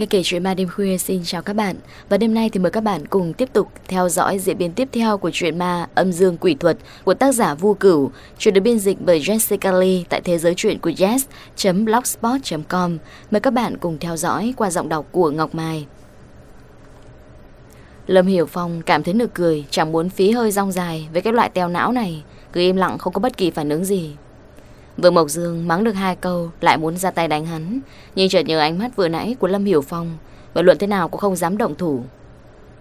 Nghe kể chuyện ma đêm khuya, xin chào các bạn. Và đêm nay thì mời các bạn cùng tiếp tục theo dõi diễn biến tiếp theo của chuyện ma âm dương quỷ thuật của tác giả Vu Cửu. Chuyện được biên dịch bởi Jessica Lee tại thế giới truyện của yes.blogspot.com Mời các bạn cùng theo dõi qua giọng đọc của Ngọc Mai. Lâm Hiểu Phong cảm thấy nực cười, Chẳng muốn phí hơi rong dài với cái loại teo não này. Cứ im lặng không có bất kỳ phản ứng gì. Vương Mộc Dương mắng được hai câu, Lại muốn ra tay đánh hắn. Nhưng chợt nhớ ánh mắt vừa nãy của Lâm Hiểu Phong, Và luận thế nào cũng không dám động thủ.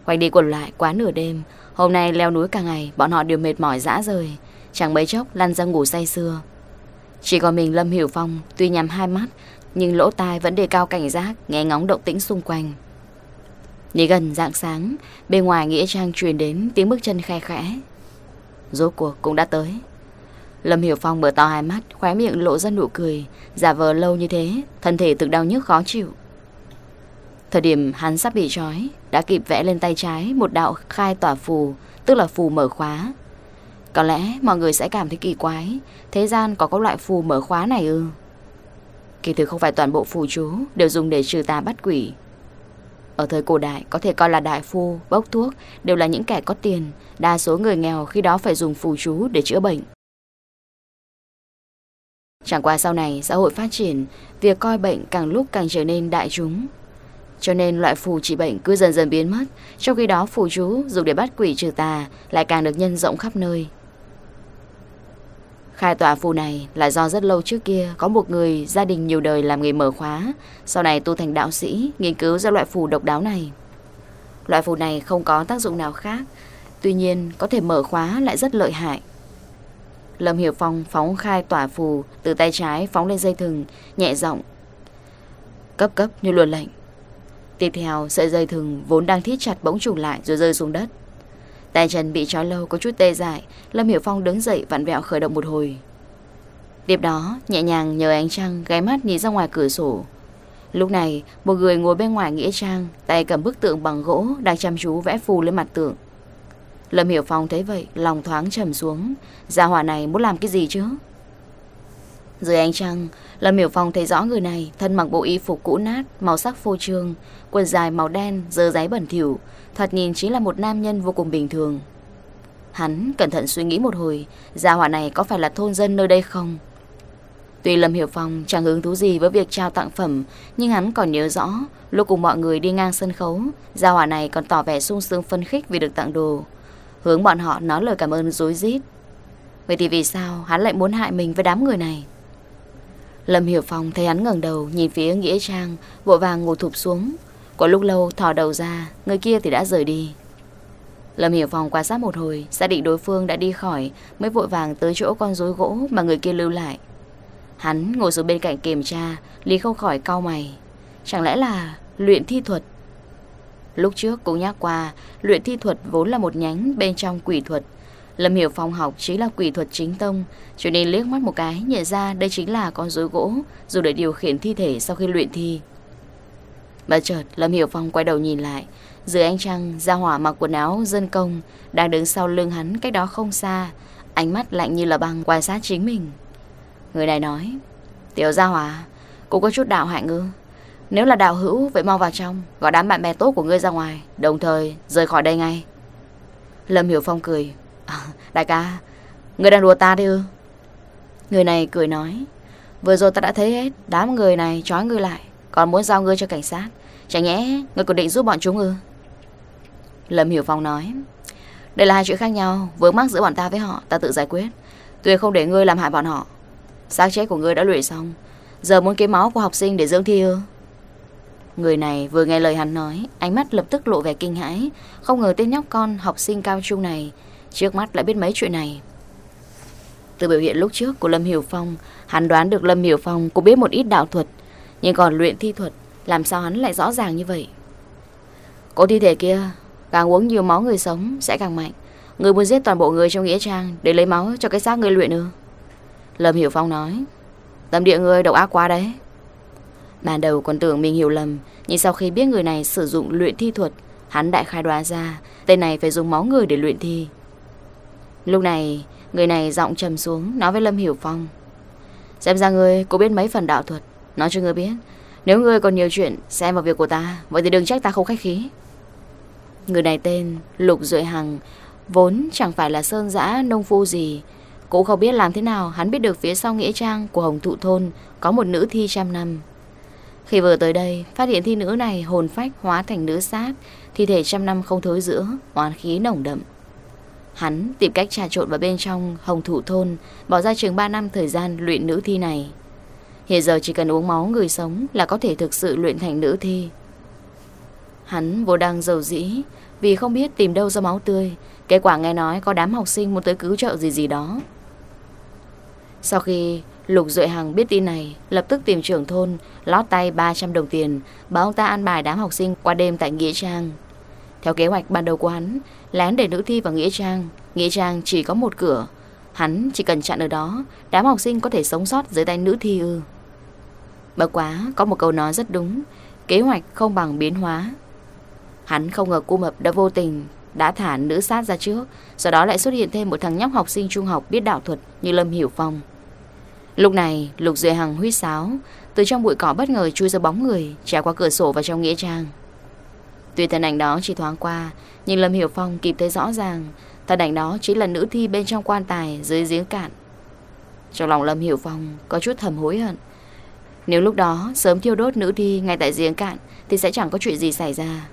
Quanh đi quẩn lại quá nửa đêm, Hôm nay leo núi cả ngày, Bọn họ đều mệt mỏi dã rời. Chẳng mấy chốc, lăn ra ngủ say sưa. Chỉ còn mình Lâm Hiểu Phong Tuy nhắm hai mắt, Nhưng lỗ tai vẫn đề cao cảnh giác, Nghe ngóng động tĩnh xung quanh. Đi gần dạng sáng, Bên ngoài Nghĩa Trang truyền đến tiếng bước chân khe khẽ. Rốt cuộc cũng đã tới. Lâm Hiểu Phong mở to hai mắt Khóe miệng lộ ra nụ cười Giả vờ lâu như thế Thân thể tự đau nhức khó chịu. Thời điểm hắn sắp bị trói Đã kịp vẽ lên tay trái Một đạo khai tỏa phù Tức là phù mở khóa. Có lẽ mọi người sẽ cảm thấy kỳ quái Thế gian có các loại phù mở khóa này ư? Kỳ thực không phải toàn bộ phù chú Đều dùng để trừ tà bắt quỷ. Ở thời cổ đại Có thể coi là đại phu, bốc thuốc Đều là những kẻ có tiền Đa số người nghèo khi đó phải dùng phù chú để chữa bệnh. Chẳng qua sau này xã hội phát triển, việc coi bệnh càng lúc càng trở nên đại chúng. Cho nên loại phù trị bệnh cứ dần dần biến mất, trong khi đó phù chú dùng để bắt quỷ trừ tà lại càng được nhân rộng khắp nơi. Khai tòa phù này là do rất lâu trước kia có một người gia đình nhiều đời làm nghề mở khóa, sau này tu thành đạo sĩ, nghiên cứu ra loại phù độc đáo này. Loại phù này không có tác dụng nào khác, tuy nhiên có thể mở khóa lại rất lợi hại. Lâm Hiểu Phong phóng khai tỏa phù, Từ tay trái phóng lên dây thừng, Nhẹ giọng, Cấp cấp như luồn lệnh. Tiếp theo, sợi dây thừng vốn đang thiết chặt bỗng trùng lại rồi rơi xuống đất. Tay chân bị trói lâu có chút tê dại, Lâm Hiểu Phong đứng dậy vặn vẹo khởi động một hồi. Tiếp đó, nhẹ nhàng nhờ ánh trăng ghé mắt nhìn ra ngoài cửa sổ. Lúc này, một người ngồi bên ngoài nghĩa trang, Tay cầm bức tượng bằng gỗ Đang chăm chú vẽ phù lên mặt tượng. Lâm Hiểu Phong thấy vậy, Lòng thoáng trầm xuống. Gia hỏa này muốn làm cái gì chứ? Dưới ánh trăng, Lâm Hiểu Phong thấy rõ người này, Thân mặc bộ y phục cũ nát, Màu sắc phô trương, Quần dài màu đen, Dơ giấy bẩn thỉu, thoạt nhìn chính là một nam nhân vô cùng bình thường. Hắn cẩn thận suy nghĩ một hồi, Gia hỏa này có phải là thôn dân nơi đây không? Tuy Lâm Hiểu Phong chẳng hứng thú gì với việc trao tặng phẩm, Nhưng hắn còn nhớ rõ, Lúc cùng mọi người đi ngang sân khấu, Gia hỏa này còn tỏ vẻ sung sướng phân khích vì được tặng đồ. Hướng bọn họ nói lời cảm ơn dối rít. Vậy thì vì sao hắn lại muốn hại mình với đám người này? Lâm Hiểu Phong thấy hắn ngẩng đầu Nhìn phía Nghĩa Trang, Vội vàng ngồi thụp xuống. Có lúc lâu thò đầu ra, Người kia thì đã rời đi. Lâm Hiểu Phong quan sát một hồi, Xác định đối phương đã đi khỏi, Mới vội vàng tới chỗ con rối gỗ mà người kia lưu lại. Hắn ngồi xuống bên cạnh kiểm tra, Lý không khỏi cau mày. Chẳng lẽ là luyện thi thuật Lúc trước cũng nhắc qua, luyện thi thuật vốn là một nhánh bên trong quỷ thuật. Lâm Hiểu Phong học chính là quỷ thuật chính tông, cho nên liếc mắt một cái nhận ra đây chính là con rối gỗ dùng để điều khiển thi thể sau khi luyện thi. Bất chợt, Lâm Hiểu Phong quay đầu nhìn lại, dưới ánh trăng, Gia Hỏa mặc quần áo dân công, đang đứng sau lưng hắn cách đó không xa, ánh mắt lạnh như là băng quan sát chính mình. Người này nói, Tiểu Gia Hỏa, cũng có chút đạo hạnh ư? Nếu là đạo hữu Vậy mau vào trong Gọi đám bạn bè tốt của ngươi ra ngoài Đồng thời rời khỏi đây ngay. Lâm Hiểu Phong cười. À, Đại ca Ngươi đang đùa ta đi ư? Người này cười nói. Vừa rồi ta đã thấy hết Đám người này trói ngươi lại Còn muốn giao ngươi cho cảnh sát. Chẳng nhẽ ngươi còn định giúp bọn chúng ư? Lâm Hiểu Phong nói. Đây là hai chuyện khác nhau Vướng mắc giữa bọn ta với họ Ta tự giải quyết. Tuyệt không để ngươi làm hại bọn họ. Xác chết của ngươi đã luyện xong. Giờ muốn kiếm máu của học sinh để dưỡng thi ư? Người này vừa nghe lời hắn nói, Ánh mắt lập tức lộ vẻ kinh hãi. Không ngờ tên nhóc con, học sinh cao trung này, Trước mắt lại biết mấy chuyện này. Từ biểu hiện lúc trước của Lâm Hiểu Phong, Hắn đoán được Lâm Hiểu Phong cũng biết một ít đạo thuật, Nhưng còn luyện thi thuật, Làm sao hắn lại rõ ràng như vậy? Cô thi thể kia, Càng uống nhiều máu người sống sẽ càng mạnh. Người muốn giết toàn bộ người trong Nghĩa Trang Để lấy máu cho cái xác người luyện ư? Lâm Hiểu Phong nói, Tâm địa người độc ác quá đấy. Ban đầu còn tưởng mình hiểu lầm, Nhưng sau khi biết người này sử dụng luyện thi thuật, Hắn đại khai đoán ra, Tên này phải dùng máu người để luyện thi. Lúc này, Người này giọng trầm xuống, Nói với Lâm Hiểu Phong. Xem ra ngươi cũng biết mấy phần đạo thuật. Nói cho ngươi biết, Nếu ngươi còn nhiều chuyện, xem vào việc của ta, Vậy thì đừng trách ta không khách khí. Người này tên Lục Duệ Hằng, Vốn chẳng phải là sơn giã, nông phu gì, Cũng không biết làm thế nào Hắn biết được phía sau nghĩa trang của Hồng Thụ Thôn Có một nữ thi trăm năm. Khi vừa tới đây, Phát hiện thi nữ này hồn phách hóa thành nữ sát, Thi thể trăm năm không thối giữa, Oán khí nồng đậm. Hắn tìm cách trà trộn vào bên trong Hồng Thụ Thôn, Bỏ ra chừng 3 năm thời gian luyện nữ thi này. Hiện giờ chỉ cần uống máu người sống Là có thể thực sự luyện thành nữ thi. Hắn vô đang giàu dĩ, Vì không biết tìm đâu ra máu tươi, Kết quả nghe nói có đám học sinh muốn tới cứu trợ gì gì đó. Sau khi Lục Duệ Hằng biết tin này, Lập tức tìm trưởng thôn, Lót tay 300 đồng tiền Báo ông ta an bài đám học sinh qua đêm tại Nghĩa Trang. Theo kế hoạch ban đầu của hắn, Lén để nữ thi vào Nghĩa Trang Nghĩa Trang chỉ có một cửa. Hắn chỉ cần chặn ở đó, Đám học sinh có thể sống sót dưới tay nữ thi ư. Bất quá, có một câu nói rất đúng, Kế hoạch không bằng biến hóa. Hắn không ngờ cu mập đã vô tình Đã thả nữ sát ra trước, Sau đó lại xuất hiện thêm một thằng nhóc học sinh trung học Biết đạo thuật như Lâm Hiểu Phong. Lúc này, Lục Duệ Hằng huýt sáo, Từ trong bụi cỏ bất ngờ chui ra bóng người Trèo qua cửa sổ vào trong nghĩa trang. Tuy thân ảnh đó chỉ thoáng qua, Nhưng Lâm Hiểu Phong kịp thấy rõ ràng, Thân ảnh đó chính là nữ thi bên trong quan tài Dưới giếng cạn. Trong lòng Lâm Hiểu Phong có chút thầm hối hận. Nếu lúc đó sớm thiêu đốt nữ thi Ngay tại giếng cạn, Thì sẽ chẳng có chuyện gì xảy ra.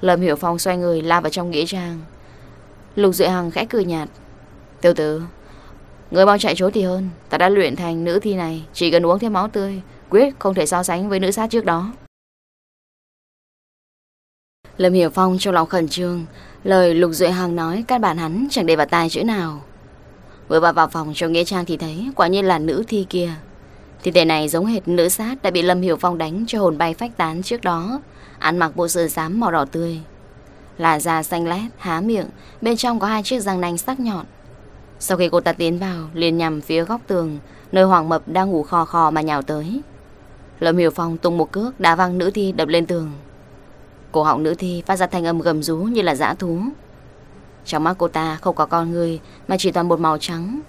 Lâm Hiểu Phong xoay người lao vào trong nghĩa trang. Lục Duệ Hằng khẽ cười nhạt. Tiêu tử Người mau chạy trốn thì hơn. Ta đã luyện thành nữ thi này. Chỉ cần uống thêm máu tươi Quyết không thể so sánh với nữ sát trước đó. Lâm Hiểu Phong trong lòng khẩn trương. Lời Lục Duệ Hằng nói Các bạn hắn chẳng để vào tai chữ nào. Vừa vào vào phòng trong nghĩa trang thì thấy Quả nhiên là nữ thi kia. Thi thể này giống hệt nữ sát Đã bị Lâm Hiểu Phong đánh cho hồn bay phách tán trước đó. Ăn mặc bộ sườn xám màu đỏ tươi. Là da xanh lét, há miệng. Bên trong có hai chiếc răng nanh sắc nhọn. Sau khi cô ta tiến vào liền nhằm phía góc tường Nơi Hoàng Mập đang ngủ khò khò mà nhào tới. Lâm Hiểu Phong tung một cước Đá văng nữ thi đập lên tường. Cổ họng nữ thi phát ra thanh âm gầm rú như là dã thú. Trong mắt cô ta không có con người Mà chỉ toàn một màu trắng.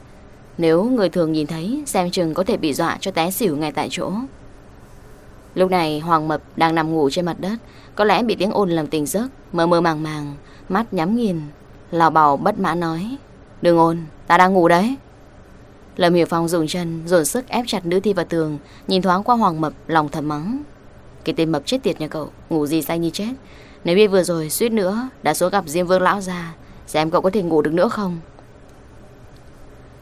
Nếu người thường nhìn thấy Xem chừng có thể bị dọa cho té xỉu ngay tại chỗ. Lúc này Hoàng Mập đang nằm ngủ trên mặt đất Có lẽ bị tiếng ồn làm tỉnh giấc Mơ mơ màng màng Mắt nhắm nghiền. Lào bào bất mãn nói Đừng ồn, ta đang ngủ đấy. Lâm Hiểu Phong dùng chân dồn sức ép chặt nữ thi vào tường, Nhìn thoáng qua Hoàng Mập, lòng thầm mắng. Cái tên mập chết tiệt nhà cậu, Ngủ gì say như chết. Nếu biết vừa rồi suýt nữa Đã xuống gặp Diêm Vương Lão ra Xem cậu có thể ngủ được nữa không?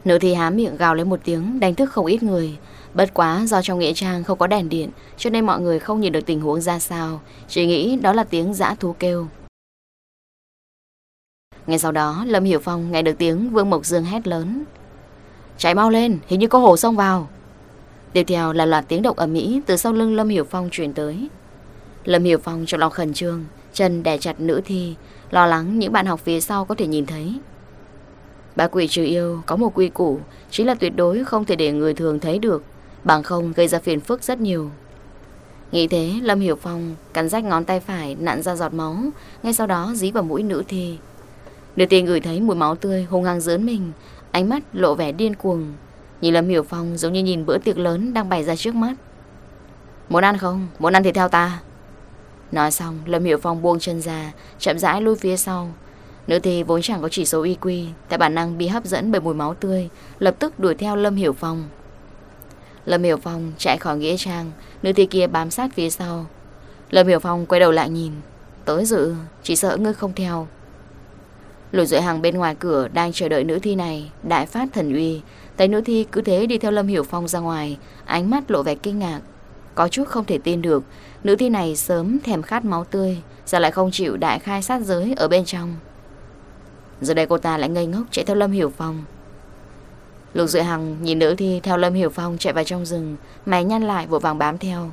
Nữ thi há miệng gào lên một tiếng, Đánh thức không ít người. Bất quá do trong nghĩa trang không có đèn điện, Cho nên mọi người không nhìn được tình huống ra sao. Chỉ nghĩ đó là tiếng dã thú kêu. Ngay sau đó, Lâm Hiểu Phong nghe được tiếng Vương Mộc Dương hét lớn. Chạy mau lên, hình như có hồ xông vào. Tiếp theo là loạt tiếng động ầm ĩ Từ sau lưng Lâm Hiểu Phong chuyển tới. Lâm Hiểu Phong trong lòng khẩn trương, Chân đè chặt nữ thi, Lo lắng những bạn học phía sau có thể nhìn thấy. Bà quỷ trừ yêu, có một quy củ, Chính là tuyệt đối không thể để người thường thấy được, Bằng không gây ra phiền phức rất nhiều. Nghĩ thế, Lâm Hiểu Phong Cắn rách ngón tay phải nặn ra giọt máu, Ngay sau đó dí vào mũi nữ thi Nữ tiên gửi thấy mùi máu tươi hung hăng dớn mình, Ánh mắt lộ vẻ điên cuồng. Nhìn Lâm Hiểu Phong giống như nhìn bữa tiệc lớn Đang bày ra trước mắt. Muốn ăn không? Muốn ăn thì theo ta? Nói xong, Lâm Hiểu Phong buông chân ra, Chậm rãi lui phía sau. Nữ thi vốn chẳng có chỉ số IQ Tại bản năng bị hấp dẫn bởi mùi máu tươi, Lập tức đuổi theo Lâm Hiểu Phong. Lâm Hiểu Phong chạy khỏi Nghĩa Trang, Nữ thi kia bám sát phía sau. Lâm Hiểu Phong quay đầu lại nhìn. Tới dự Chỉ sợ ngươi không theo. Lục Duệ Hằng bên ngoài cửa Đang chờ đợi nữ thi này, Đại phát thần uy. Thấy nữ thi cứ thế đi theo Lâm Hiểu Phong ra ngoài, Ánh mắt lộ vẻ kinh ngạc. Có chút không thể tin được, Nữ thi này sớm thèm khát máu tươi Giờ lại không chịu đại khai sát giới ở bên trong? Giờ đây cô ta lại ngây ngốc chạy theo Lâm Hiểu Phong. Lục Duệ Hằng nhìn nữ thi theo Lâm Hiểu Phong chạy vào trong rừng, Mày nhăn lại vội vàng bám theo.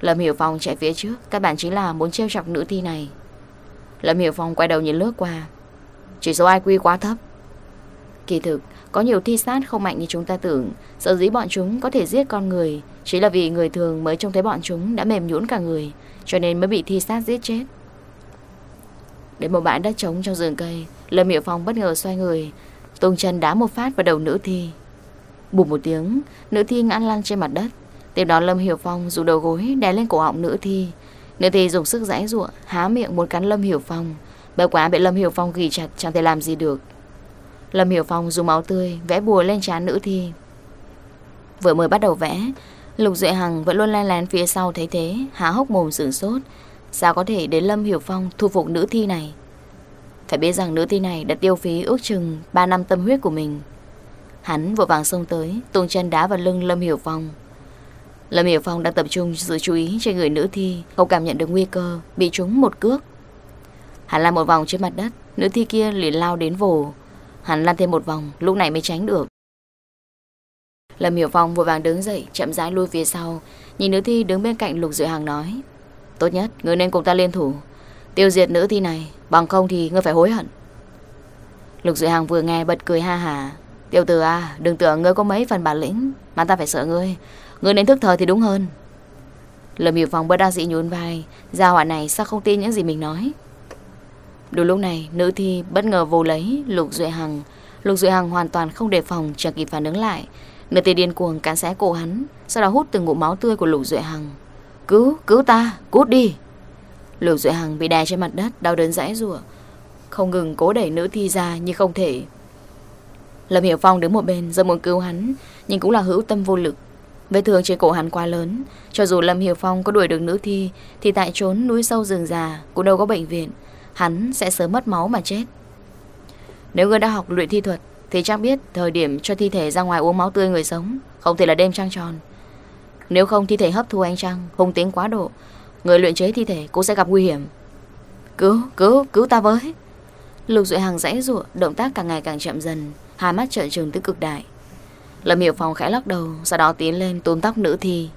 Lâm Hiểu Phong chạy phía trước Các bạn chính là muốn trêu chọc nữ thi này. Lâm Hiểu Phong quay đầu nhìn lướt qua chỉ số IQ quá thấp. Kỳ thực Có nhiều thi sát không mạnh như chúng ta tưởng. Sợ dĩ bọn chúng có thể giết con người. Chỉ là vì người thường mới trông thấy bọn chúng Đã mềm nhũn cả người Cho nên mới bị thi sát giết chết. Đến một bãi đất trống trong rừng cây Lâm Hiểu Phong bất ngờ xoay người Tung chân đá một phát vào đầu nữ thi. Bụt một tiếng Nữ thi ngã lăn trên mặt đất. Tiếp đó Lâm Hiểu Phong dùng đầu gối đè lên cổ họng nữ thi. Nữ thi dùng sức giãy giụa, há miệng muốn cắn Lâm Hiểu Phong. Bởi quá bị Lâm Hiểu Phong ghi chặt chẳng thể làm gì được. Lâm Hiểu Phong dùng máu tươi vẽ bùa lên trán nữ thi. Vừa mới bắt đầu vẽ, Lục Duệ Hằng vẫn luôn len lén phía sau thấy thế, há hốc mồm sửng sốt. Sao có thể đến Lâm Hiểu Phong thu phục nữ thi này? Phải biết rằng nữ thi này đã tiêu phí ước chừng 3 năm tâm huyết của mình. Hắn vội vàng xông tới, tung chân đá vào lưng Lâm Hiểu Phong. Lâm Hiểu Phong đang tập trung sự chú ý trên người nữ thi, không cảm nhận được nguy cơ, bị trúng một cước. Hắn lăn một vòng trên mặt đất, nữ thi kia liền lao đến vồ. Hắn lăn thêm một vòng, lúc này mới tránh được. Lâm Hiểu Phong vội vàng đứng dậy, chậm rãi lui phía sau, nhìn nữ thi đứng bên cạnh Lục Dự Hàng nói. Tốt nhất, người nên cùng ta liên thủ, tiêu diệt nữ thi này, bằng không thì ngươi phải hối hận. Lục Dự Hàng vừa nghe bật cười ha hà. Tiêu tử à, đừng tưởng ngươi có mấy phần bản lĩnh, mà ta phải sợ ngươi. Ngươi nên thức thời thì đúng hơn. Lâm Hiểu Phong bất đa dị nhún vai, gia hỏa này sao không tin những gì mình nói. Đúng lúc này, nữ thi bất ngờ vô lấy Lục Duệ Hằng. Lục Duệ Hằng hoàn toàn không đề phòng, chẳng kịp phản ứng lại. Nữ thi điên cuồng cắn xé cổ hắn, sau đó hút từng ngụm máu tươi của Lục Duệ Hằng. Cứu, cứu ta, cút đi. Lục Duệ Hằng bị đè trên mặt đất, đau đớn rãi rủa Không ngừng cố đẩy nữ thi ra nhưng không thể. Lâm Hiểu Phong đứng một bên, giờ muốn cứu hắn, nhưng cũng là hữu tâm vô lực. Vết thương trên cổ hắn quá lớn, cho dù Lâm Hiểu Phong có đuổi được nữ thi, thì tại trốn núi sâu rừng già, cũng đâu có bệnh viện hắn sẽ sớm mất máu mà chết. Nếu ngươi đã học luyện thi thuật, thì chắc biết thời điểm cho thi thể ra ngoài uống máu tươi người sống, không thể là đêm trăng tròn. Nếu không thi thể hấp thu ánh trăng, hung tính quá độ, người luyện chế thi thể cũng sẽ gặp nguy hiểm. Cứu, cứu, cứu ta với. Lục Duệ Hằng rãy rụa, động tác càng ngày càng chậm dần, hai mắt trợn trừng tới cực đại. Lâm Hiểu Phong khẽ lắc đầu, sau đó tiến lên túm tóc nữ thi.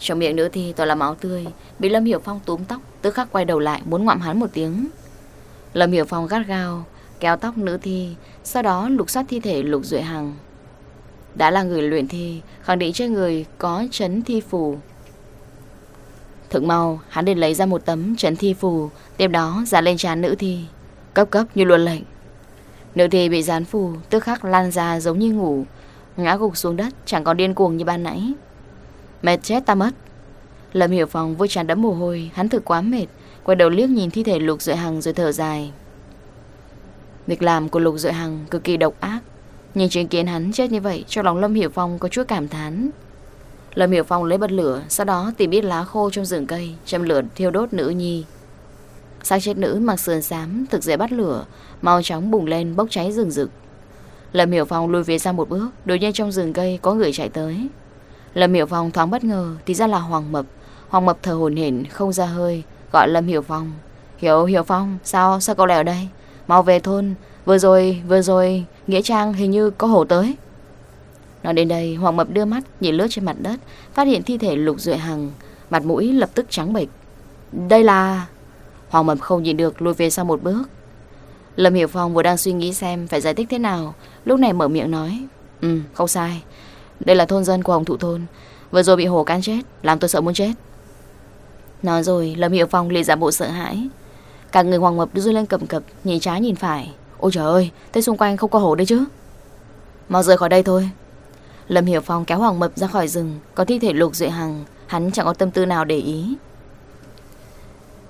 Trong miệng nữ thi toàn là máu tươi, bị Lâm Hiểu Phong túm tóc, tức khắc quay đầu lại muốn ngoạm hắn một tiếng. Lâm Hiểu Phong gắt gao, kéo tóc nữ thi, sau đó lục soát thi thể Lục Duệ Hằng. Đã là người luyện thi, khẳng định trên người có chấn thi phù. Thực mau, hắn liền lấy ra một tấm chấn thi phù, tiếp đó dán lên trán nữ thi. Cấp cấp như luôn lệnh. Nữ thi bị dán phù, tức khắc lan ra giống như ngủ, ngã gục xuống đất, chẳng còn điên cuồng như ban nãy. Mệt chết ta mất. Lâm Hiểu Phong vui tràn đẫm mồ hôi, hắn thực quá mệt, quay đầu liếc nhìn thi thể Lục Duệ Hằng rồi thở dài. Việc làm của Lục Duệ Hằng cực kỳ độc ác, nhìn chứng kiến hắn chết như vậy, cho lòng Lâm Hiểu Phong có chút cảm thán. Lâm Hiểu Phong lấy bật lửa, sau đó tìm ít lá khô trong rừng cây, châm lửa thiêu đốt nữ nhi. Xác chết nữ mặc sườn xám, thực dễ bắt lửa, mau chóng bùng lên bốc cháy rừng rực. Lâm Hiểu Phong lùi phía ra một bước, đột nhiên trong rừng cây có người chạy tới. Lâm Hiểu Phong thoáng bất ngờ thì ra là Hoàng Mập. Hoàng Mập thở hổn hển không ra hơi, gọi Lâm Hiểu Phong. Hiểu, Hiểu Phong, sao, sao cậu lại ở đây? Mau về thôn, vừa rồi, vừa rồi, Nghĩa Trang hình như có hổ tới. Nói đến đây, Hoàng Mập đưa mắt nhìn lướt trên mặt đất, phát hiện thi thể Lục Duệ Hằng, mặt mũi lập tức trắng bệch. Đây là... Hoàng Mập không nhìn được lùi về sau một bước. Lâm Hiểu Phong vừa đang suy nghĩ xem phải giải thích thế nào, lúc này mở miệng nói. Ừ, không sai. Đây là thôn dân của Hồng Thụ Thôn. Vừa rồi bị hổ cán chết, Làm tôi sợ muốn chết. Nói rồi, Lâm Hiệu Phong liền giả bộ sợ hãi. Cả người Hoàng Mập đưa lên cầm cập, Nhìn trái nhìn phải. Ôi trời ơi Thế xung quanh không có hổ đấy chứ. Mau rời khỏi đây thôi. Lâm Hiểu Phong kéo Hoàng Mập ra khỏi rừng, Có thi thể lục duệ hằng, Hắn chẳng có tâm tư nào để ý.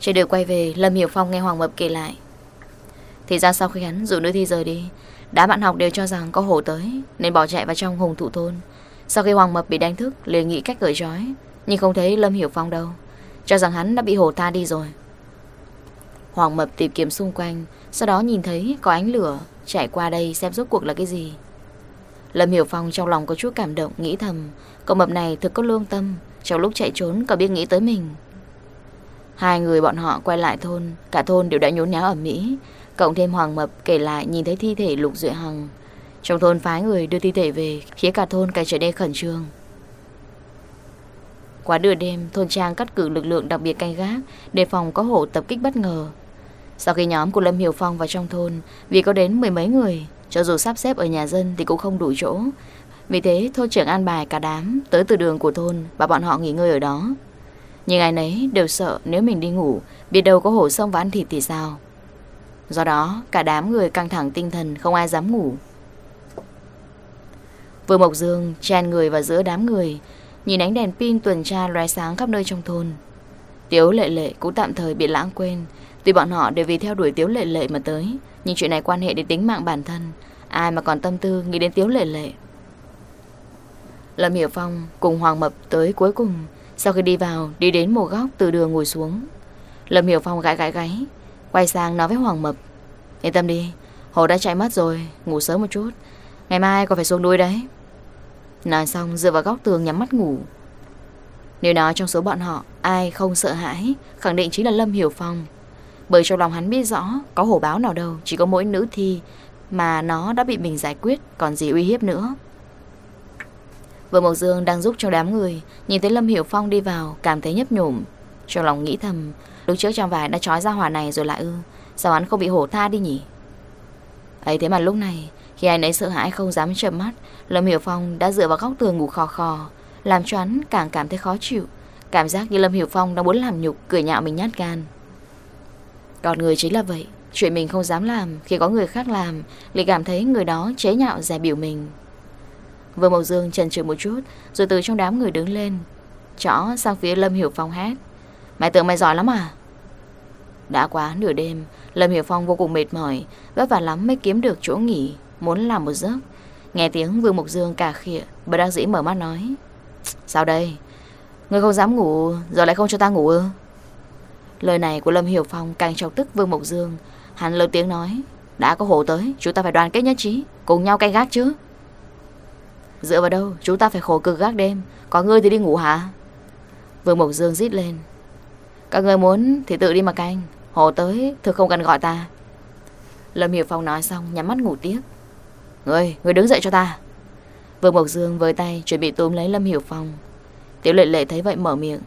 Trên đường quay về, Lâm Hiểu Phong nghe Hoàng Mập kể lại. Thì ra sau khi hắn dụ nữ thi rời đi Đá bạn học đều cho rằng có hổ tới, Nên bỏ chạy vào trong hùng thụ thôn sau khi Hoàng Mập bị đánh thức liền nghĩ cách gửi trói. Nhưng không thấy Lâm Hiểu Phong đâu. Cho rằng hắn đã bị hổ tha đi rồi. Hoàng Mập tìm kiếm xung quanh, Sau đó nhìn thấy có ánh lửa, Chạy qua đây xem rốt cuộc là cái gì. Lâm Hiểu Phong trong lòng có chút cảm động, Nghĩ thầm, Cậu Mập này thực có lương tâm, Trong lúc chạy trốn cậu biết nghĩ tới mình. Hai người bọn họ quay lại thôn, Cả thôn đều đã nhốn nháo ở Mỹ. Cộng thêm Hoàng Mập kể lại nhìn thấy thi thể Lục Duệ Hằng trong thôn phái người đưa thi thể về Khiến cả thôn càng trở nên khẩn trương. Quá nửa đêm, Thôn trang cắt cử lực lượng đặc biệt canh gác, Đề phòng có hổ tập kích bất ngờ. Sau khi nhóm của Lâm Hiểu Phong vào trong thôn, Vì có đến mười mấy người, Cho dù sắp xếp ở nhà dân thì cũng không đủ chỗ. Vì thế, thôn trưởng an bài cả đám Tới từ đường của thôn Và bọn họ nghỉ ngơi ở đó. Nhưng ai nấy đều sợ nếu mình đi ngủ, Biết đâu có hổ sông và ăn thịt thì sao. Do đó, cả đám người căng thẳng tinh thần, Không ai dám ngủ. Vương Mộc Dương chen người vào giữa đám người, Nhìn ánh đèn pin tuần tra lóe sáng khắp nơi trong thôn. Tiếu lệ lệ cũng tạm thời bị lãng quên, Tuy bọn họ đều vì theo đuổi Tiếu lệ lệ mà tới, Nhưng chuyện này quan hệ đến tính mạng bản thân, Ai mà còn tâm tư nghĩ đến Tiếu lệ lệ. Lâm Hiểu Phong cùng Hoàng Mập tới cuối cùng, Sau khi đi vào, Đi đến một góc từ đường ngồi xuống. Lâm Hiểu Phong gãi gãi gáy, Quay sang nói với Hoàng Mập, Yên tâm đi, Hồ đã chạy mất rồi, Ngủ sớm một chút, Ngày mai còn phải xuống núi đấy. Nói xong, dựa vào góc tường nhắm mắt ngủ. Nếu nói trong số bọn họ, Ai không sợ hãi, Khẳng định chính là Lâm Hiểu Phong. Bởi trong lòng hắn biết rõ, Có hổ báo nào đâu, Chỉ có mỗi nữ thi Mà nó đã bị mình giải quyết, Còn gì uy hiếp nữa. Vừa Mộc Dương đang giúp cho đám người, Nhìn thấy Lâm Hiểu Phong đi vào, Cảm thấy nhấp nhổm. Trong lòng nghĩ thầm, Lúc trước trong vải đã trói ra hỏa này rồi lại ư, Sao hắn không bị hổ tha đi nhỉ? Ấy thế mà lúc này khi anh ấy sợ hãi không dám chậm mắt, Lâm Hiểu Phong đã dựa vào góc tường ngủ khò khò, Làm cho hắn càng cảm thấy khó chịu. Cảm giác như Lâm Hiểu Phong đang muốn làm nhục, Cười nhạo mình nhát gan. Còn người chính là vậy, Chuyện mình không dám làm, Khi có người khác làm, Lại cảm thấy người đó chế nhạo rẻ biểu mình. Vương Mậu Dương chần chừ một chút, Rồi từ trong đám người đứng lên Chó sang phía Lâm Hiểu Phong hát Mày tưởng mày giỏi lắm à? Đã quá nửa đêm, Lâm Hiểu Phong vô cùng mệt mỏi, Vất vả lắm mới kiếm được chỗ nghỉ. Muốn làm một giấc. Nghe tiếng Vương Mục Dương cả khịa Bà đang dĩ mở mắt nói. Sao đây? Người không dám ngủ, Giờ lại không cho ta ngủ ư? Lời này của Lâm Hiểu Phong càng chọc tức Vương Mộc Dương. Hắn lớn tiếng nói, Đã có hổ tới, Chúng ta phải đoàn kết nhất trí, Cùng nhau canh gác chứ. Dựa vào đâu? Chúng ta phải khổ cực gác đêm. Có ngươi thì đi ngủ hả? Vương Mộc Dương rít lên. Các người muốn thì tự đi mà canh. Hồ tới, thực không cần gọi ta. Lâm Hiểu Phong nói xong, nhắm mắt ngủ tiếp. Ngươi, ngươi đứng dậy cho ta. Vương Mộc Dương với tay chuẩn bị túm lấy Lâm Hiểu Phong. Tiểu lệ lệ thấy vậy mở miệng.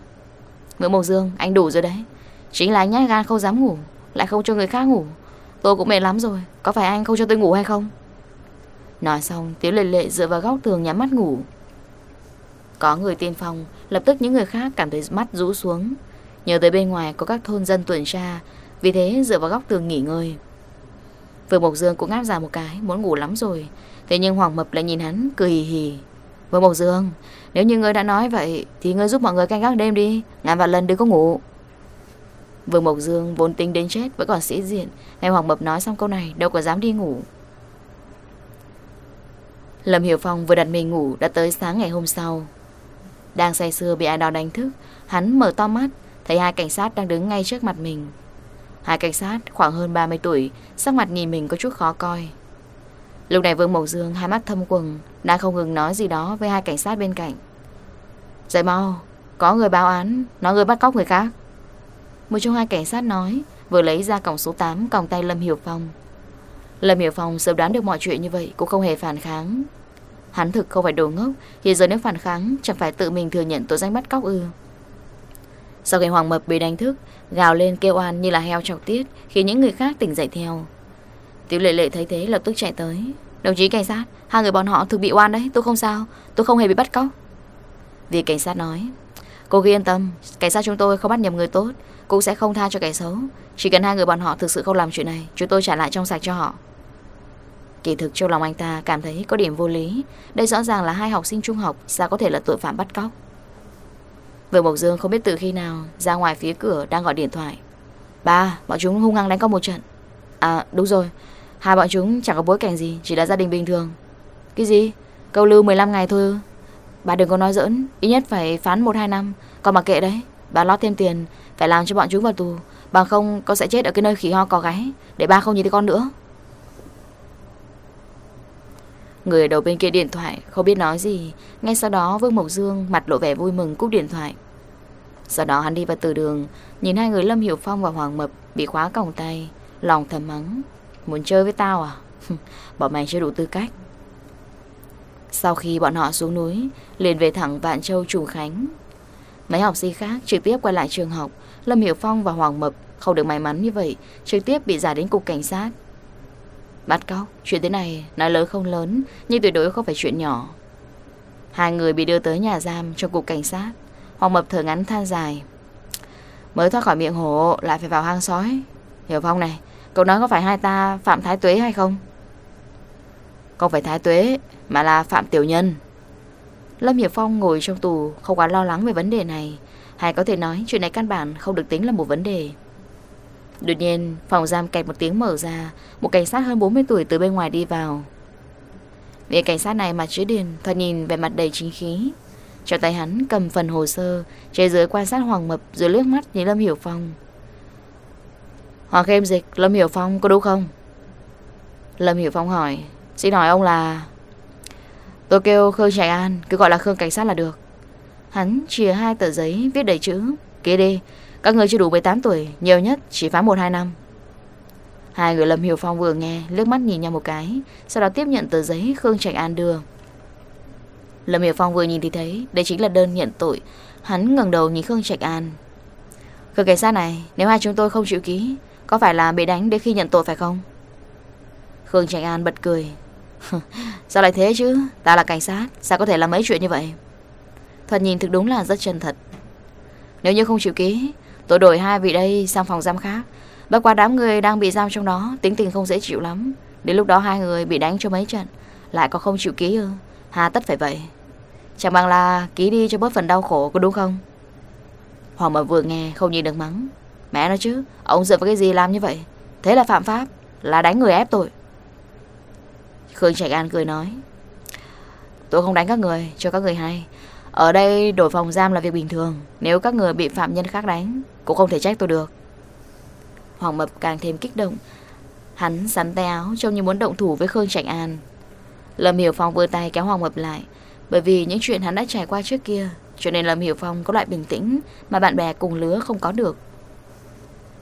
Nguyễn Mộc Dương, anh đủ rồi đấy. Chính là anh nhát gan không dám ngủ Lại không cho người khác ngủ. Tôi cũng mệt lắm rồi Có phải anh không cho tôi ngủ hay không? Nói xong Tiểu lệ lệ dựa vào góc tường nhắm mắt ngủ. Có người tiên phong Lập tức những người khác cảm thấy mắt rũ xuống. Nhờ tới bên ngoài có các thôn dân tuần tra Vì thế dựa vào góc tường nghỉ ngơi. Vương Mộc Dương cũng ngáp ra một cái, Muốn ngủ lắm rồi. Thế nhưng Hoàng Mập lại nhìn hắn, cười hì hì. Vương Mộc Dương, Nếu như ngươi đã nói vậy, Thì ngươi giúp mọi người canh gác đêm đi. Ngàn vạn lần đừng có ngủ. Vương Mộc Dương vốn tính đến chết Vẫn còn sĩ diện, Nghe Hoàng Mập nói xong câu này, Đâu có dám đi ngủ. Lâm Hiểu Phong vừa đặt mình ngủ, Đã tới sáng ngày hôm sau. Đang say sưa bị ai đó đánh thức, Hắn mở to mắt, Thấy hai cảnh sát đang đứng ngay trước mặt mình. Hai cảnh sát, khoảng hơn 30 tuổi, Sắc mặt nhìn mình có chút khó coi. Lúc này Vương Mộc Dương hai mắt thâm quầng Đang không ngừng nói gì đó với hai cảnh sát bên cạnh. Dậy mau, Có người báo án, Nói người bắt cóc người khác. Một trong hai cảnh sát nói, Vừa lấy ra còng số 8 còng tay Lâm Hiểu Phong. Lâm Hiểu Phong sớm đoán được mọi chuyện như vậy Cũng không hề phản kháng. Hắn thực không phải đồ ngốc Hiện giờ nếu phản kháng, Chẳng phải tự mình thừa nhận tội danh bắt cóc ư. Sau khi Hoàng Mập bị đánh thức Gào lên kêu oan như là heo chọc tiết, Khiến những người khác tỉnh dậy theo. Tiểu lệ lệ thấy thế, lập tức chạy tới. Đồng chí cảnh sát, Hai người bọn họ thực bị oan đấy, Tôi không sao, Tôi không hề bị bắt cóc. Vì cảnh sát nói, Cô cứ yên tâm, Cảnh sát chúng tôi không bắt nhầm người tốt, Cũng sẽ không tha cho kẻ xấu. Chỉ cần hai người bọn họ thực sự không làm chuyện này, Chúng tôi trả lại trong sạch cho họ. Kỳ thực trong lòng anh ta cảm thấy có điểm vô lý. Đây rõ ràng là hai học sinh trung học, Sao có thể là tội phạm bắt cóc? Vương Mộc Dương không biết từ khi nào Ra ngoài phía cửa đang gọi điện thoại. Ba, bọn chúng hung hăng đánh con một trận. À đúng rồi. Hai bọn chúng chẳng có bối cảnh gì Chỉ là gia đình bình thường. Cái gì? Câu lưu 15 ngày thôi Bà đừng có nói giỡn Ít nhất phải phán 1-2 năm. Còn mặc kệ đấy Bà lót thêm tiền Phải làm cho bọn chúng vào tù. Bằng không con sẽ chết ở cái nơi khỉ ho có gáy Để ba không nhìn thấy con nữa. Người ở đầu bên kia điện thoại không biết nói gì. Ngay sau đó Vương Mộc Dương mặt lộ vẻ vui mừng cúp điện thoại. Sau đó hắn đi vào từ đường Nhìn hai người Lâm Hiểu Phong và Hoàng Mập Bị khóa còng tay Lòng thầm mắng Muốn chơi với tao à? Bọn mày chưa đủ tư cách. Sau khi bọn họ xuống núi liền về thẳng Vạn Châu Trùng Khánh. Mấy học sinh khác trực tiếp quay lại trường học Lâm Hiểu Phong và Hoàng Mập Không được may mắn như vậy Trực tiếp bị giải đến cục cảnh sát. Bắt cóc, chuyện thế này nói lớn không lớn Nhưng tuyệt đối không phải chuyện nhỏ. Hai người bị đưa tới nhà giam trong cục cảnh sát. Hoàng Mập thở ngắn than dài. Mới thoát khỏi miệng hổ Lại phải vào hang sói. Hiểu Phong này, cậu nói có phải hai ta Phạm Thái Tuế hay không? Không phải Thái Tuế Mà là Phạm Tiểu Nhân. Lâm Hiệp Phong ngồi trong tù không quá lo lắng về vấn đề này. Hay có thể nói chuyện này căn bản không được tính là một vấn đề. Đột nhiên phòng giam kẹt một tiếng mở ra. Một cảnh sát hơn 40 tuổi từ bên ngoài đi vào. Vị cảnh sát này mặt chữ điền Thật nhìn về mặt đầy chính khí cho tay hắn cầm phần hồ sơ Trên dưới quan sát Hoàng Mập Rồi liếc mắt nhìn Lâm Hiểu Phong. Hoàng Khêm Dịch, Lâm Hiểu Phong có đúng không? Lâm Hiểu Phong hỏi, Xin hỏi ông là? Tôi kêu Khương Trạch An, Cứ gọi là Khương Cảnh sát là được. Hắn chia hai tờ giấy viết đầy chữ, kế đi Các người chưa đủ 18 tuổi, Nhiều nhất chỉ phá 1-2 năm. Hai người Lâm Hiểu Phong vừa nghe, liếc mắt nhìn nhau một cái, Sau đó tiếp nhận tờ giấy Khương Trạch An đưa. Lâm Hiểu Phong vừa nhìn thì thấy Đây chính là đơn nhận tội. Hắn ngẩng đầu nhìn Khương Trạch An. Khương cảnh sát này, Nếu hai chúng tôi không chịu ký, Có phải là bị đánh đến khi nhận tội phải không? Khương Trạch An bật cười. Sao lại thế chứ? Ta là cảnh sát, Sao có thể làm mấy chuyện như vậy? Thoạt nhìn thực đúng là rất chân thật. Nếu như không chịu ký, Tôi đổi hai vị đây sang phòng giam khác. Bất qua đám người đang bị giam trong đó, Tính tình không dễ chịu lắm. Đến lúc đó hai người bị đánh cho mấy trận, Lại có không chịu ký ư? Hà tất phải vậy. Chẳng bằng là ký đi cho bớt phần đau khổ, có đúng không? Hoàng mở vừa nghe không nhìn được mắng. Mẹ nói chứ, Ông dựa vào cái gì làm như vậy? Thế là phạm pháp, Là đánh người ép tội. Khương Trạch An cười nói, Tôi không đánh các người, Cho các người hay. Ở đây đổi phòng giam là việc bình thường. Nếu các người bị phạm nhân khác đánh, Cũng không thể trách tôi được. Hoàng Mập càng thêm kích động. Hắn sắn tay áo, trông như muốn động thủ với Khương Trạch An. Lâm Hiểu Phong vừa tay kéo Hoàng Mập lại. Bởi vì những chuyện hắn đã trải qua trước kia, Cho nên Lâm Hiểu Phong có loại bình tĩnh Mà bạn bè cùng lứa không có được.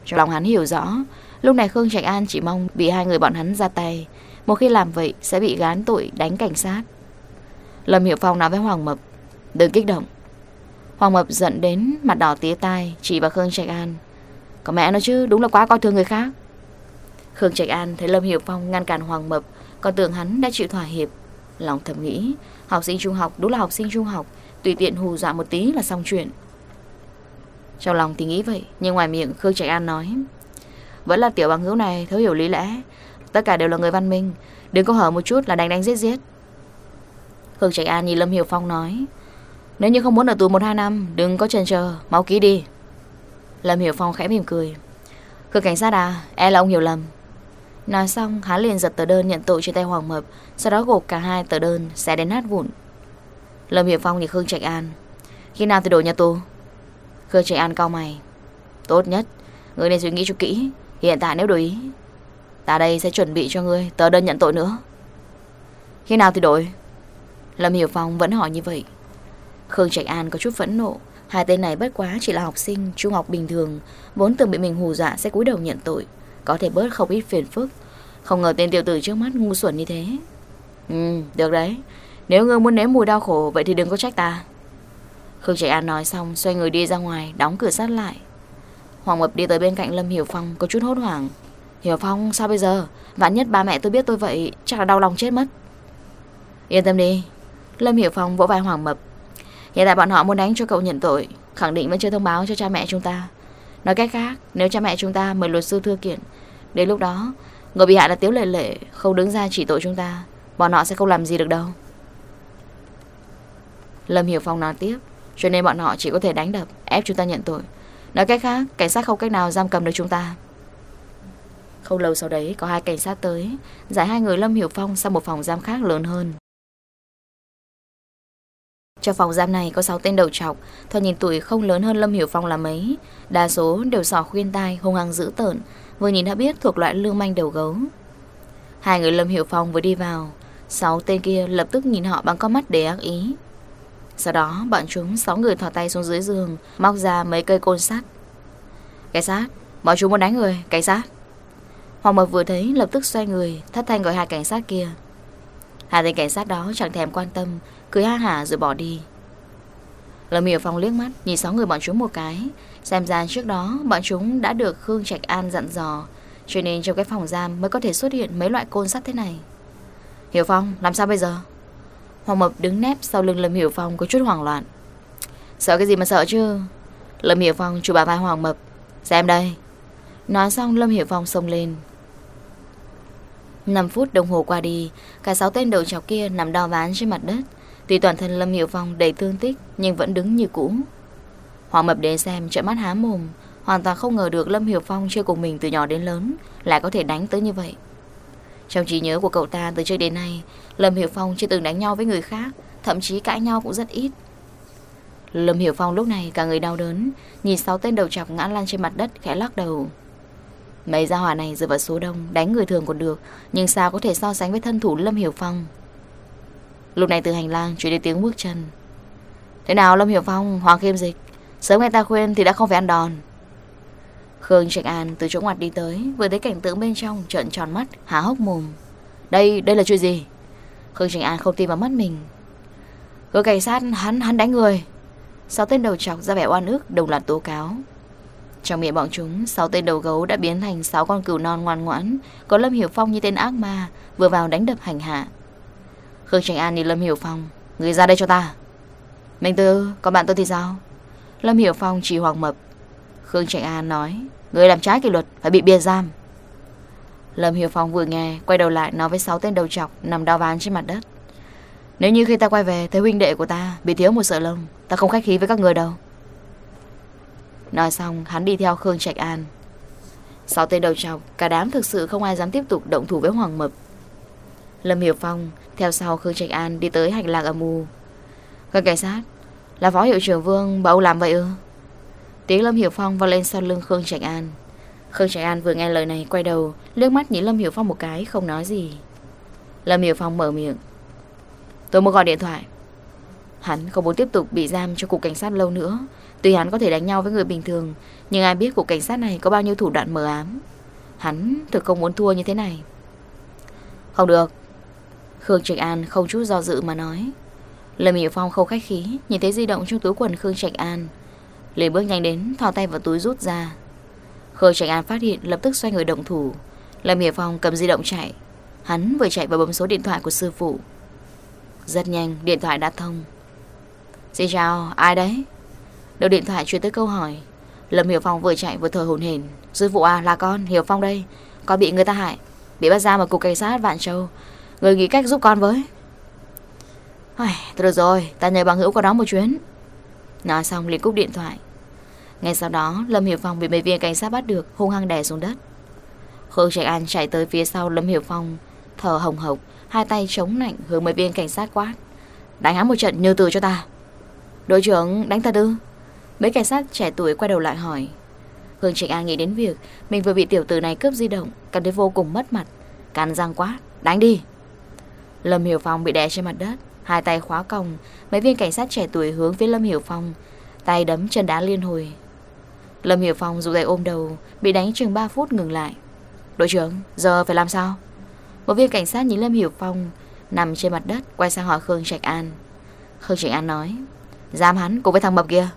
Trong lòng hắn hiểu rõ, Lúc này Khương Trạch An chỉ mong bị hai người bọn hắn ra tay. Một khi làm vậy, sẽ bị gán tội đánh cảnh sát. Lâm Hiểu Phong nói với Hoàng Mập, Đừng kích động. Hoàng Mập giận đến mặt đỏ tía tai, Chỉ vào Khương Trạch An, Có mẹ nó chứ, đúng là quá coi thường người khác. Khương Trạch An thấy Lâm Hiểu Phong ngăn cản Hoàng Mập còn tưởng hắn đã chịu thỏa hiệp. Lòng thầm nghĩ Học sinh trung học đúng là học sinh trung học Tùy tiện hù dọa một tí là xong chuyện. Trong lòng thì nghĩ vậy Nhưng ngoài miệng Khương Trạch An nói Vẫn là tiểu bằng hữu này thấu hiểu lý lẽ. Tất cả đều là người văn minh Đừng có hở một chút là đánh đánh giết giết. Khương Trạch An nhìn Lâm Hiểu Phong nói Nếu như không muốn ở tù 1-2 năm Đừng có chần chờ, máu ký đi. Lâm Hiểu Phong khẽ mỉm cười Khương cảnh sát à, e là ông hiểu lầm. Nói xong hắn liền giật tờ đơn nhận tội trên tay Hoàng Mập, Sau đó gộp cả hai tờ đơn Xé đến nát vụn. Lâm Hiểu Phong nhìn Khương Trạch An. Khi nào thì đổi nhà tù? Khương Trạch An cao mày. Tốt nhất, ngươi nên suy nghĩ cho kỹ. Hiện tại nếu đổi ý, Ta đây sẽ chuẩn bị cho ngươi tờ đơn nhận tội nữa. Khi nào thì đổi? Lâm Hiểu Phong vẫn hỏi như vậy. Khương Trạch An có chút phẫn nộ. Hai tên này bất quá chỉ là học sinh Trung học bình thường. Vốn từng bị mình hù dọa sẽ cúi đầu nhận tội. Có thể bớt không ít phiền phức. Không ngờ tên tiểu tử trước mắt ngu xuẩn như thế. Ừ được đấy. Nếu ngươi muốn nếm mùi đau khổ, Vậy thì đừng có trách ta. Khương Trạch An nói xong, Xoay người đi ra ngoài, Đóng cửa sát lại. Hoàng Mập đi tới bên cạnh Lâm Hiểu Phong, Có chút hốt hoảng. Hiểu Phong, sao bây giờ? Vạn nhất ba mẹ tôi biết tôi vậy, Chắc là đau lòng chết mất. Yên tâm đi. Lâm Hiểu Phong vỗ vai Hoàng Mập. Hiện tại bọn họ muốn đánh cho cậu nhận tội, Khẳng định vẫn chưa thông báo cho cha mẹ chúng ta. Nói cách khác, Nếu cha mẹ chúng ta mời luật sư thưa kiện, Đến lúc đó Người bị hại là Tiếu Lệ Lệ, Không đứng ra chỉ tội chúng ta. Bọn họ sẽ không làm gì được đâu. Lâm Hiểu Phong nói tiếp, Cho nên bọn họ chỉ có thể đánh đập, Ép chúng ta nhận tội. Nói cách khác, Cảnh sát không cách nào giam cầm được chúng ta. Không lâu sau đấy, có hai cảnh sát tới, Giải hai người Lâm Hiểu Phong sang một phòng giam khác lớn hơn. Trong phòng giam này có 6 tên đầu trọc Thoạt nhìn tuổi không lớn hơn Lâm Hiểu Phong là mấy. Đa số đều sỏ khuyên tai, hung hăng dữ tợn. Vừa nhìn đã biết thuộc loại lương manh đầu gấu. Hai người Lâm Hiểu Phong vừa đi vào, Sáu tên kia lập tức nhìn họ bằng con mắt đầy ác ý. Sau đó, bọn chúng, sáu người thò tay xuống dưới giường, Móc ra mấy cây côn sắt. Cảnh sát, Bọn chúng muốn đánh người, Cảnh sát. Hoàng Mập vừa thấy, lập tức xoay người Thất thanh gọi hai cảnh sát kia. Hai tên cảnh sát đó chẳng thèm quan tâm Cười ha hả rồi bỏ đi. Lâm Hiểu Phong liếc mắt, Nhìn sáu người bọn chúng một cái Xem ra trước đó, bọn chúng đã được Khương Trạch An dặn dò. Cho nên trong cái phòng giam mới có thể xuất hiện mấy loại côn sắt thế này. Hiểu Phong, làm sao bây giờ? Hoàng Mập đứng nép sau lưng Lâm Hiểu Phong có chút hoảng loạn. Sợ cái gì mà sợ chứ? Lâm Hiểu Phong chụp bà vai Hoàng Mập. Xem đây. Nói xong, Lâm Hiểu Phong xông lên. 5 phút đồng hồ qua đi, Cả 6 tên đầu chọc kia nằm đo ván trên mặt đất. Tuy toàn thân Lâm Hiểu Phong đầy thương tích, Nhưng vẫn đứng như cũ. Hoàng Mập đến xem trợn mắt há mồm. Hoàn toàn không ngờ được Lâm Hiểu Phong chơi cùng mình từ nhỏ đến lớn, Lại có thể đánh tới như vậy. Trong trí nhớ của cậu ta từ trước đến nay, Lâm Hiểu Phong chưa từng đánh nhau với người khác, Thậm chí cãi nhau cũng rất ít. Lâm Hiểu Phong lúc này cả người đau đớn, Nhìn sáu tên đầu chọc ngã lăn trên mặt đất, khẽ lắc đầu. Mấy gia hỏa này dựa vào số đông, Đánh người thường còn được, Nhưng sao có thể so sánh với thân thủ Lâm Hiểu Phong? Lúc này từ hành lang chuyển đến tiếng bước chân. Thế nào Lâm Hiểu Phong? Hoàng Khiêm Dịch Sớm nghe ta khuyên thì đã không phải ăn đòn. Khương Trạch An từ chỗ ngoặt đi tới Vừa thấy cảnh tượng bên trong trợn tròn mắt Há hốc mồm. Đây, đây là chuyện gì? Khương Trạch An không tin vào mắt mình. Cơ cảnh sát hắn, hắn đánh người. Sáu tên đầu chọc ra vẻ oan ức Đồng loạt tố cáo. Trong miệng bọn chúng Sáu tên đầu gấu đã biến thành sáu con cừu non ngoan ngoãn Có Lâm Hiểu Phong như tên ác ma Vừa vào đánh đập hành hạ. Khương Trạch An đi Lâm Hiểu Phong Người ra đây cho ta. Minh Tư, còn bạn tôi thì sao? Lâm Hiểu Phong chỉ hoàng mập. Khương Trạch An nói, Người làm trái kỷ luật, phải bị bia giam. Lâm Hiểu Phong vừa nghe, Quay đầu lại nói với sáu tên đầu chọc Nằm đau ván trên mặt đất. Nếu như khi ta quay về, Thấy huynh đệ của ta bị thiếu một sợi lông, Ta không khách khí với các người đâu. Nói xong, hắn đi theo Khương Trạch An. Sáu tên đầu chọc, Cả đám thực sự không ai dám tiếp tục động thủ với Hoàng Mập. Lâm Hiểu Phong Theo sau Khương Trạch An đi tới hành lang âm u. Các cảnh sát là phó hiệu trưởng Vương bảo làm vậy ư? Tiếng Lâm Hiểu Phong vào lên sau lưng Khương Trạch An. Khương Trạch An vừa nghe lời này Quay đầu, liếc mắt nhìn Lâm Hiểu Phong một cái, Không nói gì. Lâm Hiểu Phong mở miệng. Tôi muốn gọi điện thoại. Hắn không muốn tiếp tục bị giam cho cục cảnh sát lâu nữa. Tuy hắn có thể đánh nhau với người bình thường, Nhưng ai biết cục cảnh sát này có bao nhiêu thủ đoạn mờ ám. Hắn thực không muốn thua như thế này. Không được. Khương Trạch An không chút do dự mà nói. Lâm Hiểu Phong không khách khí Nhìn thấy di động trong túi quần Khương Trạch An. Liền bước nhanh đến thò tay vào túi rút ra. Khương Trạch An phát hiện lập tức xoay người động thủ. Lâm Hiểu Phong cầm di động chạy. Hắn vừa chạy vào bấm số điện thoại của sư phụ. Rất nhanh điện thoại đã thông. Xin chào, ai đấy? Đầu điện thoại truyền tới câu hỏi. Lâm Hiểu Phong vừa chạy vừa thở hồn hển. Sư phụ à, là con, Hiểu Phong đây. Con bị người ta hại. Bị bắt ra một cục cảnh sát Vạn Châu. Người nghĩ cách giúp con với. Thôi được rồi, ta nhờ bằng hữu qua đó một chuyến. Nói xong liền cúp điện thoại. Ngay sau đó Lâm Hiểu Phong bị mấy viên cảnh sát bắt được Hung hăng đè xuống đất. Khương Trạch An chạy tới phía sau Lâm Hiểu Phong Thở hồng hộc Hai tay chống nạnh hướng mấy viên cảnh sát quát. Đánh hắn một trận như từ cho ta. Đội trưởng đánh ta ư Mấy cảnh sát trẻ tuổi quay đầu lại hỏi. Hương Trạch An nghĩ đến việc Mình vừa bị tiểu tử này cướp di động Cảm thấy vô cùng mất mặt. Cắn răng quát Đánh đi. Lâm Hiểu Phong bị đè trên mặt đất. Hai tay khóa còng, Mấy viên cảnh sát trẻ tuổi hướng phía Lâm Hiểu Phong. Tay đấm chân đá liên hồi. Lâm Hiểu Phong dù tay ôm đầu, Bị đánh chừng 3 phút ngừng lại. Đội trưởng, giờ phải làm sao? Một viên cảnh sát nhìn Lâm Hiểu Phong Nằm trên mặt đất, quay sang hỏi Khương Trạch An. Khương Trạch An nói, Giam hắn cùng với thằng mập kia.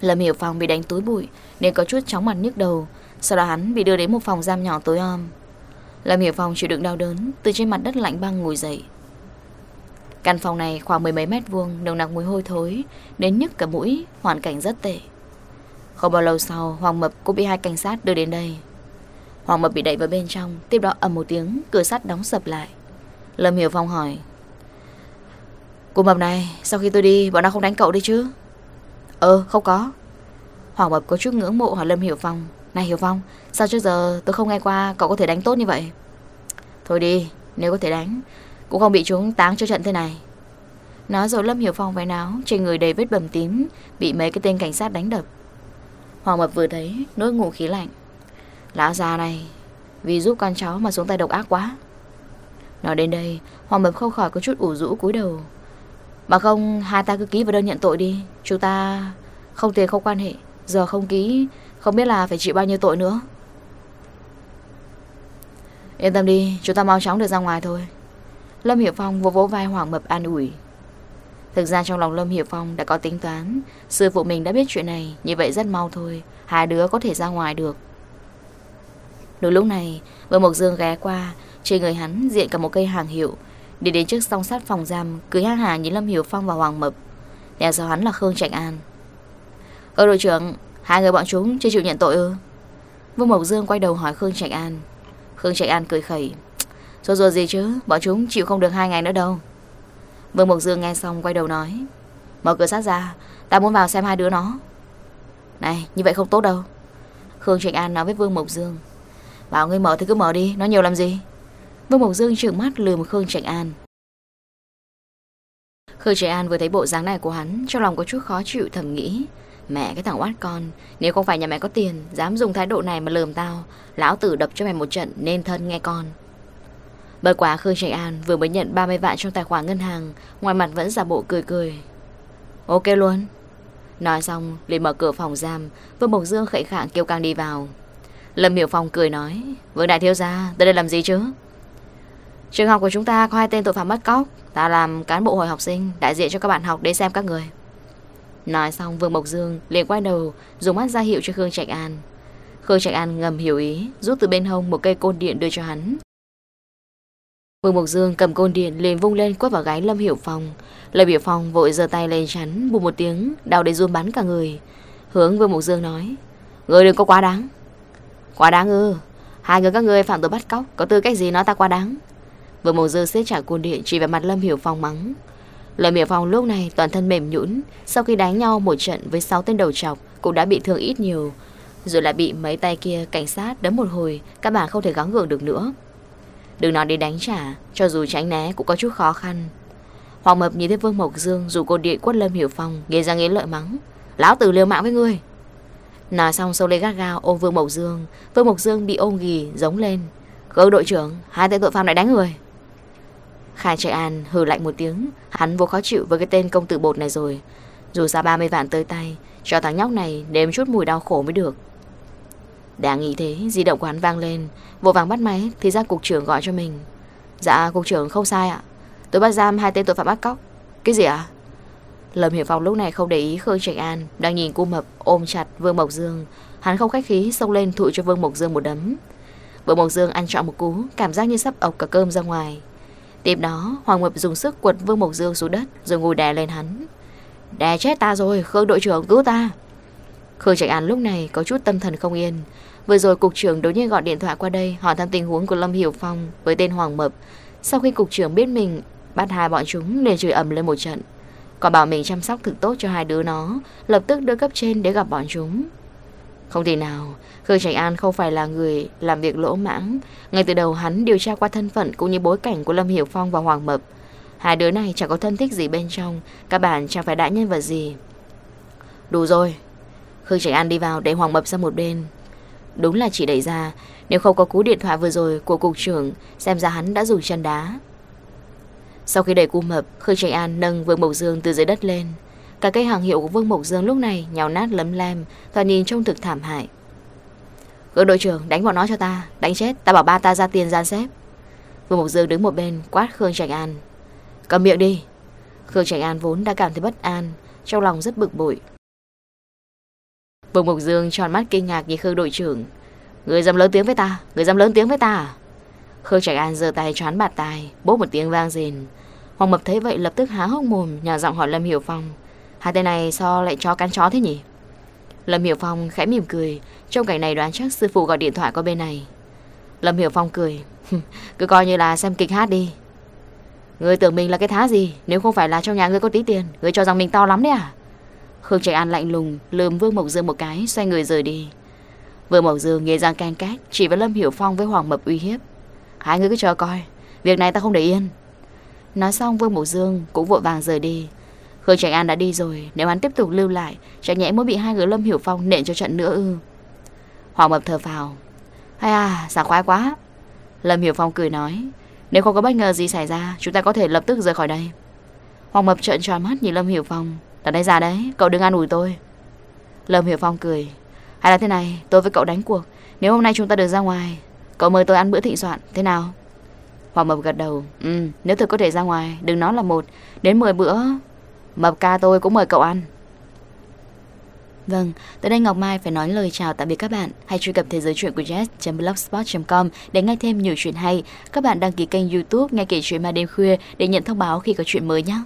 Lâm Hiểu Phong bị đánh túi bụi, Nên có chút chóng mặt nhức đầu. Sau đó hắn bị đưa đến một phòng giam nhỏ tối om. Lâm Hiểu Phong chịu đựng đau đớn, Từ trên mặt đất lạnh băng ngồi dậy. Căn phòng này khoảng mười mấy mét vuông, Nồng nặc mùi hôi thối, Đến nhức cả mũi, Hoàn cảnh rất tệ. Không bao lâu sau, Hoàng Mập cũng bị hai cảnh sát đưa đến đây. Hoàng Mập bị đẩy vào bên trong, Tiếp đó ầm một tiếng, Cửa sắt đóng sập lại. Lâm Hiểu Phong hỏi, Cô Mập này, Sau khi tôi đi, Bọn nó không đánh cậu đi chứ? Ờ không có. Hoàng Mập có chút ngưỡng mộ hỏi Lâm Hiểu Phong này Hiểu Phong, Sao trước giờ tôi không nghe qua cậu có thể đánh tốt như vậy? Thôi đi, Nếu có thể đánh, Cũng không bị chúng táng cho trận thế này. Nói rồi Lâm Hiểu Phong váy áo, Trên người đầy vết bầm tím, Bị mấy cái tên cảnh sát đánh đập. Hoàng Mập vừa thấy, Nốt ngủ khí lạnh. Lão già này, Vì giúp con cháu mà xuống tay độc ác quá. Nói đến đây, Hoàng Mập không khỏi có chút ủ rũ cúi đầu. Mà không, hai ta cứ ký vào đơn nhận tội đi. Chúng ta không tiền không quan hệ, Giờ không ký không biết là phải chịu bao nhiêu tội nữa. Yên tâm đi, Chúng ta mau chóng được ra ngoài thôi. Lâm Hiệp Phong vô vỗ vai Hoàng Mập an ủi. Thực ra trong lòng Lâm Hiệp Phong đã có tính toán. Sư phụ mình đã biết chuyện này, Như vậy rất mau thôi. Hai đứa có thể ra ngoài được. Đúng lúc này Vương Mộc Dương ghé qua, Trên người hắn diện cả một cây hàng hiệu. Đi đến trước song sát phòng giam Cười hát hà nhìn Lâm Hiệp Phong và Hoàng Mập. Đèo sau hắn là Khương Trạch An. Ở đội trưởng Hai người bọn chúng chưa chịu nhận tội ư? Vương Mộc Dương quay đầu hỏi Khương Trạch An. Khương Trạch An cười khẩy. Rồi rồi gì chứ? Bọn chúng chịu không được hai ngày nữa đâu. Vương Mộc Dương nghe xong quay đầu nói. Mở cửa sát ra, Ta muốn vào xem hai đứa nó. Này, như vậy không tốt đâu. Khương Trạch An nói với Vương Mộc Dương. Bảo ngươi mở thì cứ mở đi, nó nhiều làm gì? Vương Mộc Dương trợn mắt lườm Khương Trạch An. Khương Trạch An vừa thấy bộ dáng này của hắn, Trong lòng có chút khó chịu thầm nghĩ. Mẹ, cái thằng oát con, Nếu không phải nhà mẹ có tiền, Dám dùng thái độ này mà lườm tao, Lão tử đập cho mày một trận, nên thân nghe con. Bởi quá Khương Trạch An vừa mới nhận 30 vạn trong tài khoản ngân hàng, Ngoài mặt vẫn giả bộ cười cười. Ok luôn. Nói xong, liền mở cửa phòng giam, Vương Bộc Dương khẩy khạng kêu càng đi vào. Lâm Hiểu Phong cười nói, Vương Đại Thiếu Gia, tới đây làm gì chứ? Trường học của chúng ta có hai tên tội phạm mất cóc, Ta làm cán bộ hội học sinh, Đại diện cho các bạn học để xem các người. Nói xong, Vương Mộc Dương liền quay đầu, Dùng mắt ra hiệu cho Khương Trạch An. Khương Trạch An ngầm hiểu ý, Rút từ bên hông một cây côn điện đưa cho hắn. Vương Mộc Dương cầm côn điện liền vung lên quất vào gáy Lâm Hiểu Phong. Lâm Hiểu Phong vội giơ tay lên chắn Bù một tiếng, đau đến run bắn cả người. Hướng Vương Mộc Dương nói, Người đừng có quá đáng. Quá đáng ư? Hai người các người phạm tội bắt cóc, Có tư cách gì nói ta quá đáng? Vương Mộc Dương xếp trả côn điện chỉ vào mặt Lâm Hiểu Phong mắng Lợi miệng Phong lúc này toàn thân mềm nhũn. Sau khi đánh nhau một trận với 6 tên đầu trọc Cũng đã bị thương ít nhiều. Rồi lại bị mấy tay kia cảnh sát đấm một hồi, Các bạn không thể gắng gượng được nữa. Đừng nói đi đánh trả, Cho dù tránh né cũng có chút khó khăn. Hoàng Mập nhìn thấy Vương Mộc Dương Dù cô điện quất Lâm Hiểu Phong Nghe ra nghĩ lợi mắng. Lão tử liều mạng với ngươi. Nói xong sâu lê gắt gao ôm Vương Mộc Dương. Vương Mộc Dương bị ôm ghì giống lên. Cơ đội trưởng, Hai tên tội phạm lại đánh người. Khai Trại An hừ lạnh một tiếng, Hắn vô khó chịu với cái tên công tử bột này rồi. Dù ra 30 vạn tới tay, Cho thằng nhóc này đếm chút mùi đau khổ mới được. Đang nghĩ thế, Di động của hắn vang lên Vô vàng bắt máy thì ra cục trưởng gọi cho mình. Dạ cục trưởng không sai ạ. Tôi bắt giam hai tên tội phạm bắt cóc. Cái gì ạ? Lâm Hiểu Phong lúc này không để ý Khương Trạch An Đang nhìn cô mập ôm chặt Vương Mộc Dương. Hắn không khách khí xông lên thụi cho Vương Mộc Dương một đấm. Vương Mộc Dương ăn trọn một cú, Cảm giác như sắp ọc cả cơm ra ngoài. Tiếp đó, Hoàng Mập dùng sức quật Vương Mộc Dương xuống đất, Rồi ngồi đè lên hắn. Đè chết ta rồi, Khương đội trưởng, cứu ta. Khương Trạch An lúc này có chút tâm thần không yên. Vừa rồi cục trưởng đối nhiên gọi điện thoại qua đây, Hỏi thăm tình huống của Lâm Hiểu Phong Với tên Hoàng Mập. Sau khi cục trưởng biết mình, bắt hai bọn chúng liền chửi ầm lên một trận. Còn bảo mình chăm sóc thực tốt cho hai đứa nó, Lập tức đưa cấp trên để gặp bọn chúng. Không thể nào, Khương Trạch An không phải là người làm việc lỗ mãng. Ngay từ đầu hắn điều tra qua thân phận Cũng như bối cảnh của Lâm Hiểu Phong và Hoàng Mập. Hai đứa này chẳng có thân thích gì bên trong, Các bạn chẳng phải đại nhân vật gì. Đủ rồi. Khương Trạch An đi vào để Hoàng Mập sang một bên. Đúng là chỉ đẩy ra, Nếu không có cú điện thoại vừa rồi của cục trưởng, Xem ra hắn đã dùng chân đá. Sau khi đẩy cu mập, Khương Trạch An nâng Vương bầu Dương từ dưới đất lên. Cả cây hàng hiệu của Vương Mộc Dương lúc này Nhào nát lấm lem toàn nhìn trông thực thảm hại. Gương đội trưởng, đánh bọn nó cho ta, Đánh chết, ta bảo ba ta ra tiền gian xếp. Vương Mộc Dương đứng một bên, quát Khương Trạch An. Cầm miệng đi. Khương Trạch An vốn đã cảm thấy bất an, Trong lòng rất bực bội. Vương Mộc Dương tròn mắt kinh ngạc nhìn Khương đội trưởng. Người dám lớn tiếng với ta, Người dám lớn tiếng với ta à? Khương Trạch An giơ tay choán bạt tai, Bốp một tiếng vang rền Hoàng Mập thấy vậy lập tức há hốc mồm, Nhỏ giọng hỏi Lâm Hiểu Phong. Hai tên này sao lại cho cắn chó thế nhỉ? Lâm Hiểu Phong khẽ mỉm cười, Trong cảnh này đoán chắc sư phụ gọi điện thoại qua bên này. Lâm Hiểu Phong cười Cứ coi như là xem kịch hát đi. Ngươi tưởng mình là cái thá gì, Nếu không phải là trong nhà ngươi có tí tiền, Ngươi cho rằng mình to lắm đấy à? Khương Trạch An lạnh lùng, lườm Vương Mộc Dương một cái, Xoay người rời đi. Vương Mộc Dương nghe răng can két Chỉ với Lâm Hiểu Phong với Hoàng Mập uy hiếp. Hai người cứ chờ coi, Việc này ta không để yên. Nói xong, Vương Mộc Dương cũng vội vàng rời đi Khương Trạch An đã đi rồi, Nếu hắn tiếp tục lưu lại, Chẳng nhẽ muốn bị hai người Lâm Hiểu Phong nện cho trận nữa ư? Hoàng Mập thở phào. Hay à sảng khoái quá. Lâm Hiểu Phong cười nói, Nếu không có bất ngờ gì xảy ra, Chúng ta có thể lập tức rời khỏi đây. Hoàng Mập trợn tròn mắt nhìn Lâm Hiểu Phong. Tại đây ra đấy, Cậu đừng an ủi tôi. Lâm Hiểu Phong cười. Hay là thế này, Tôi với cậu đánh cuộc. Nếu hôm nay chúng ta được ra ngoài, Cậu mời tôi ăn bữa thịnh soạn, Thế nào? Hoàng Mập gật đầu. Ừ Nếu thực có thể ra ngoài, Đừng nói là một, Đến 10 bữa Mập ca tôi cũng mời cậu ăn Vâng, tới đây Ngọc Mai phải nói lời chào tạm biệt các bạn. Hãy truy cập thế giới truyện của Jazz. Blogspot. Com để nghe thêm nhiều chuyện hay. Các bạn đăng ký kênh youtube Nghe kể chuyện ma đêm khuya để nhận thông báo khi có chuyện mới nhé.